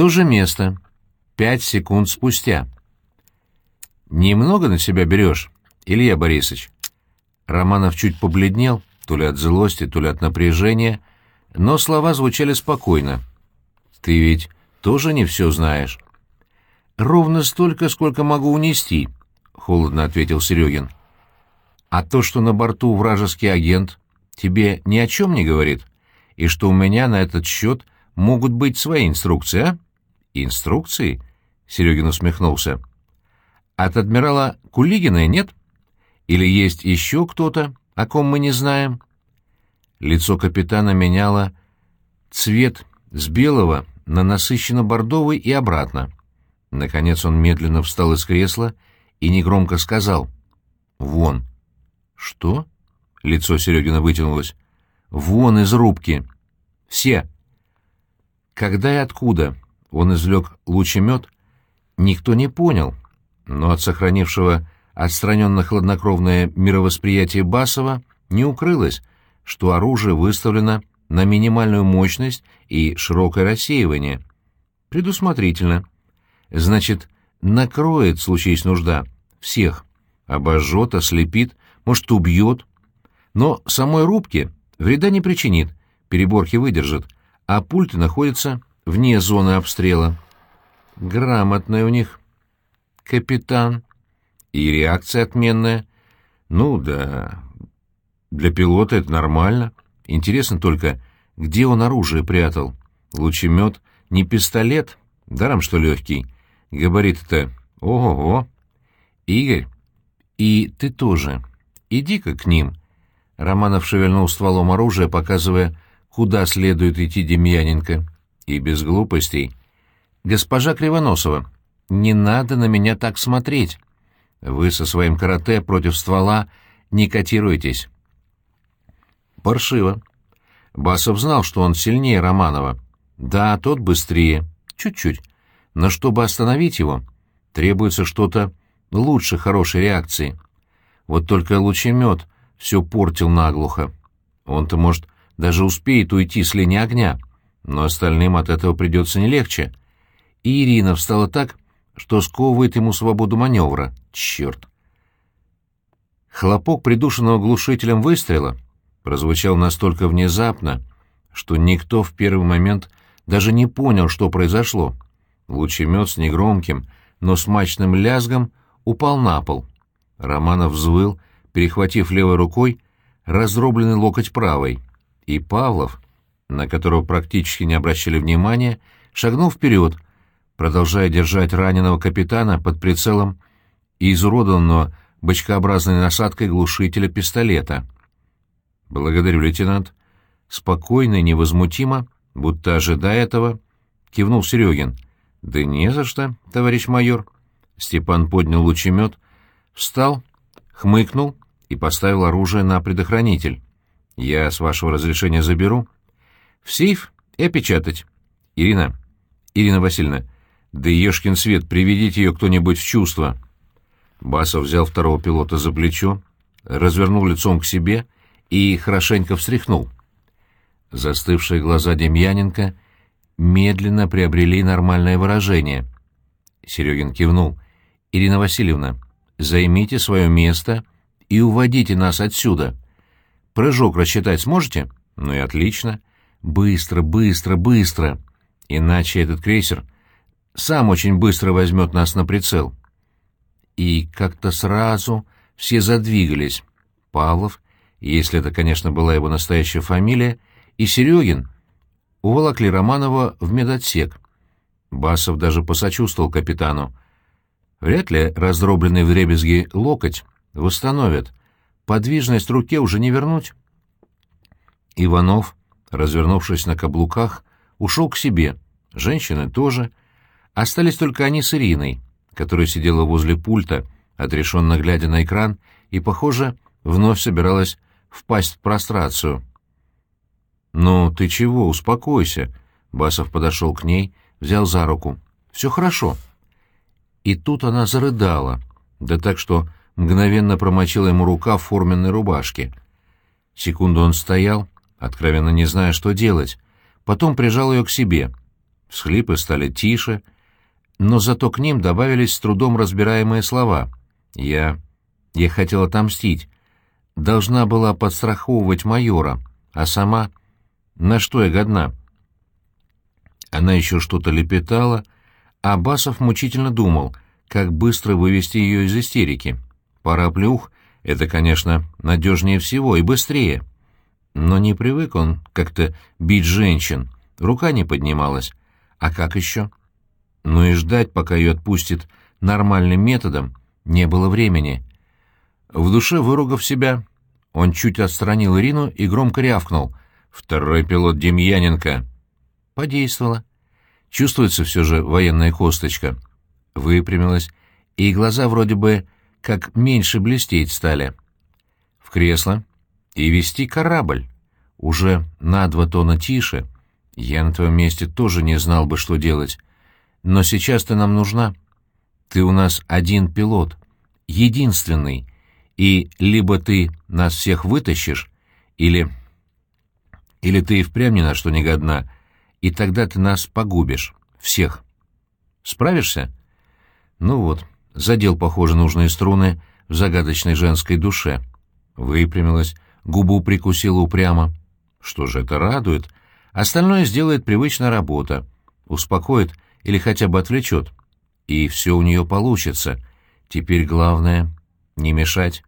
То же место. Пять секунд спустя. «Немного на себя берешь, Илья Борисович?» Романов чуть побледнел, то ли от злости, то ли от напряжения, но слова звучали спокойно. «Ты ведь тоже не все знаешь?» «Ровно столько, сколько могу унести», — холодно ответил Серегин. «А то, что на борту вражеский агент, тебе ни о чем не говорит? И что у меня на этот счет могут быть свои инструкции, а?» «Инструкции?» — Серегин усмехнулся. «От адмирала Кулигина нет? Или есть еще кто-то, о ком мы не знаем?» Лицо капитана меняло цвет с белого на насыщенно-бордовый и обратно. Наконец он медленно встал из кресла и негромко сказал «Вон». «Что?» — лицо Серегина вытянулось. «Вон из рубки. Все». Когда и откуда он извлек лучемет, никто не понял, но от сохранившего отстраненно-хладнокровное мировосприятие Басова не укрылось, что оружие выставлено на минимальную мощность и широкое рассеивание. Предусмотрительно. Значит, накроет, случись нужда, всех. Обожжет, ослепит, может, убьет. Но самой рубке вреда не причинит, переборки выдержит, а пульты находятся вне зоны обстрела. Грамотный у них капитан. И реакция отменная. Ну да, для пилота это нормально. Интересно только, где он оружие прятал? Лучемет не пистолет, даром что легкий. Габарит-то ого-го. Игорь, и ты тоже. Иди-ка к ним. Романов шевельнул стволом оружия, показывая, куда следует идти Демьяненко. И без глупостей. «Госпожа Кривоносова, не надо на меня так смотреть. Вы со своим карате против ствола не котируетесь». Паршиво. Басов знал, что он сильнее Романова. Да, тот быстрее. Чуть-чуть. Но чтобы остановить его, требуется что-то лучше хорошей реакции. Вот только лучемет все портил наглухо. Он-то, может, даже успеет уйти с линии огня, но остальным от этого придется не легче. И Ирина встала так, что сковывает ему свободу маневра. Черт! Хлопок придушенного глушителем выстрела — прозвучал настолько внезапно, что никто в первый момент даже не понял, что произошло. Лучемет с негромким, но смачным лязгом упал на пол. Романов взвыл, перехватив левой рукой раздробленный локоть правой, и Павлов, на которого практически не обращали внимания, шагнул вперед, продолжая держать раненого капитана под прицелом изуродованного бочкообразной насадкой глушителя пистолета — «Благодарю, лейтенант». Спокойно и невозмутимо, будто ожидая этого, кивнул Серегин. «Да не за что, товарищ майор». Степан поднял лучемет, встал, хмыкнул и поставил оружие на предохранитель. «Я, с вашего разрешения, заберу». «В сейф и опечатать». «Ирина, Ирина Васильевна, да ешкин свет, приведите ее кто-нибудь в чувство». Басов взял второго пилота за плечо, развернул лицом к себе — и хорошенько встряхнул. Застывшие глаза Демьяненко медленно приобрели нормальное выражение. Серегин кивнул. «Ирина Васильевна, займите свое место и уводите нас отсюда. Прыжок рассчитать сможете? Ну и отлично. Быстро, быстро, быстро. Иначе этот крейсер сам очень быстро возьмет нас на прицел». И как-то сразу все задвигались. Павлов если это, конечно, была его настоящая фамилия, и Серегин уволокли Романова в медотсек. Басов даже посочувствовал капитану. Вряд ли раздробленный в дребезги локоть восстановят. Подвижность руке уже не вернуть. Иванов, развернувшись на каблуках, ушел к себе. Женщины тоже. Остались только они с Ириной, которая сидела возле пульта, отрешенно глядя на экран, и, похоже, вновь собиралась впасть в прострацию. «Ну, ты чего, успокойся», — Басов подошел к ней, взял за руку. «Все хорошо». И тут она зарыдала, да так, что мгновенно промочила ему рука в форменной рубашке. Секунду он стоял, откровенно не зная, что делать, потом прижал ее к себе. всхлипы стали тише, но зато к ним добавились с трудом разбираемые слова. «Я... я хотела отомстить. Должна была подстраховывать майора, а сама... На что я годна?» Она еще что-то лепетала, а Басов мучительно думал, как быстро вывести ее из истерики. Пара плюх — это, конечно, надежнее всего и быстрее. Но не привык он как-то бить женщин, рука не поднималась. А как еще? Ну и ждать, пока ее отпустит нормальным методом, не было времени. В душе выругав себя, он чуть отстранил Ирину и громко рявкнул. «Второй пилот Демьяненко!» Подействовало. Чувствуется все же военная косточка. Выпрямилась, и глаза вроде бы как меньше блестеть стали. В кресло и вести корабль. Уже на два тона тише. Я на твоем месте тоже не знал бы, что делать. Но сейчас ты нам нужна. Ты у нас один пилот, единственный, и либо ты нас всех вытащишь, или... Или ты и впрямь ни на что не годна, и тогда ты нас погубишь. Всех. Справишься? Ну вот, задел, похоже, нужные струны в загадочной женской душе. Выпрямилась, губу прикусила упрямо. Что же, это радует. Остальное сделает привычная работа. Успокоит или хотя бы отвлечет. И все у нее получится. Теперь главное — не мешать.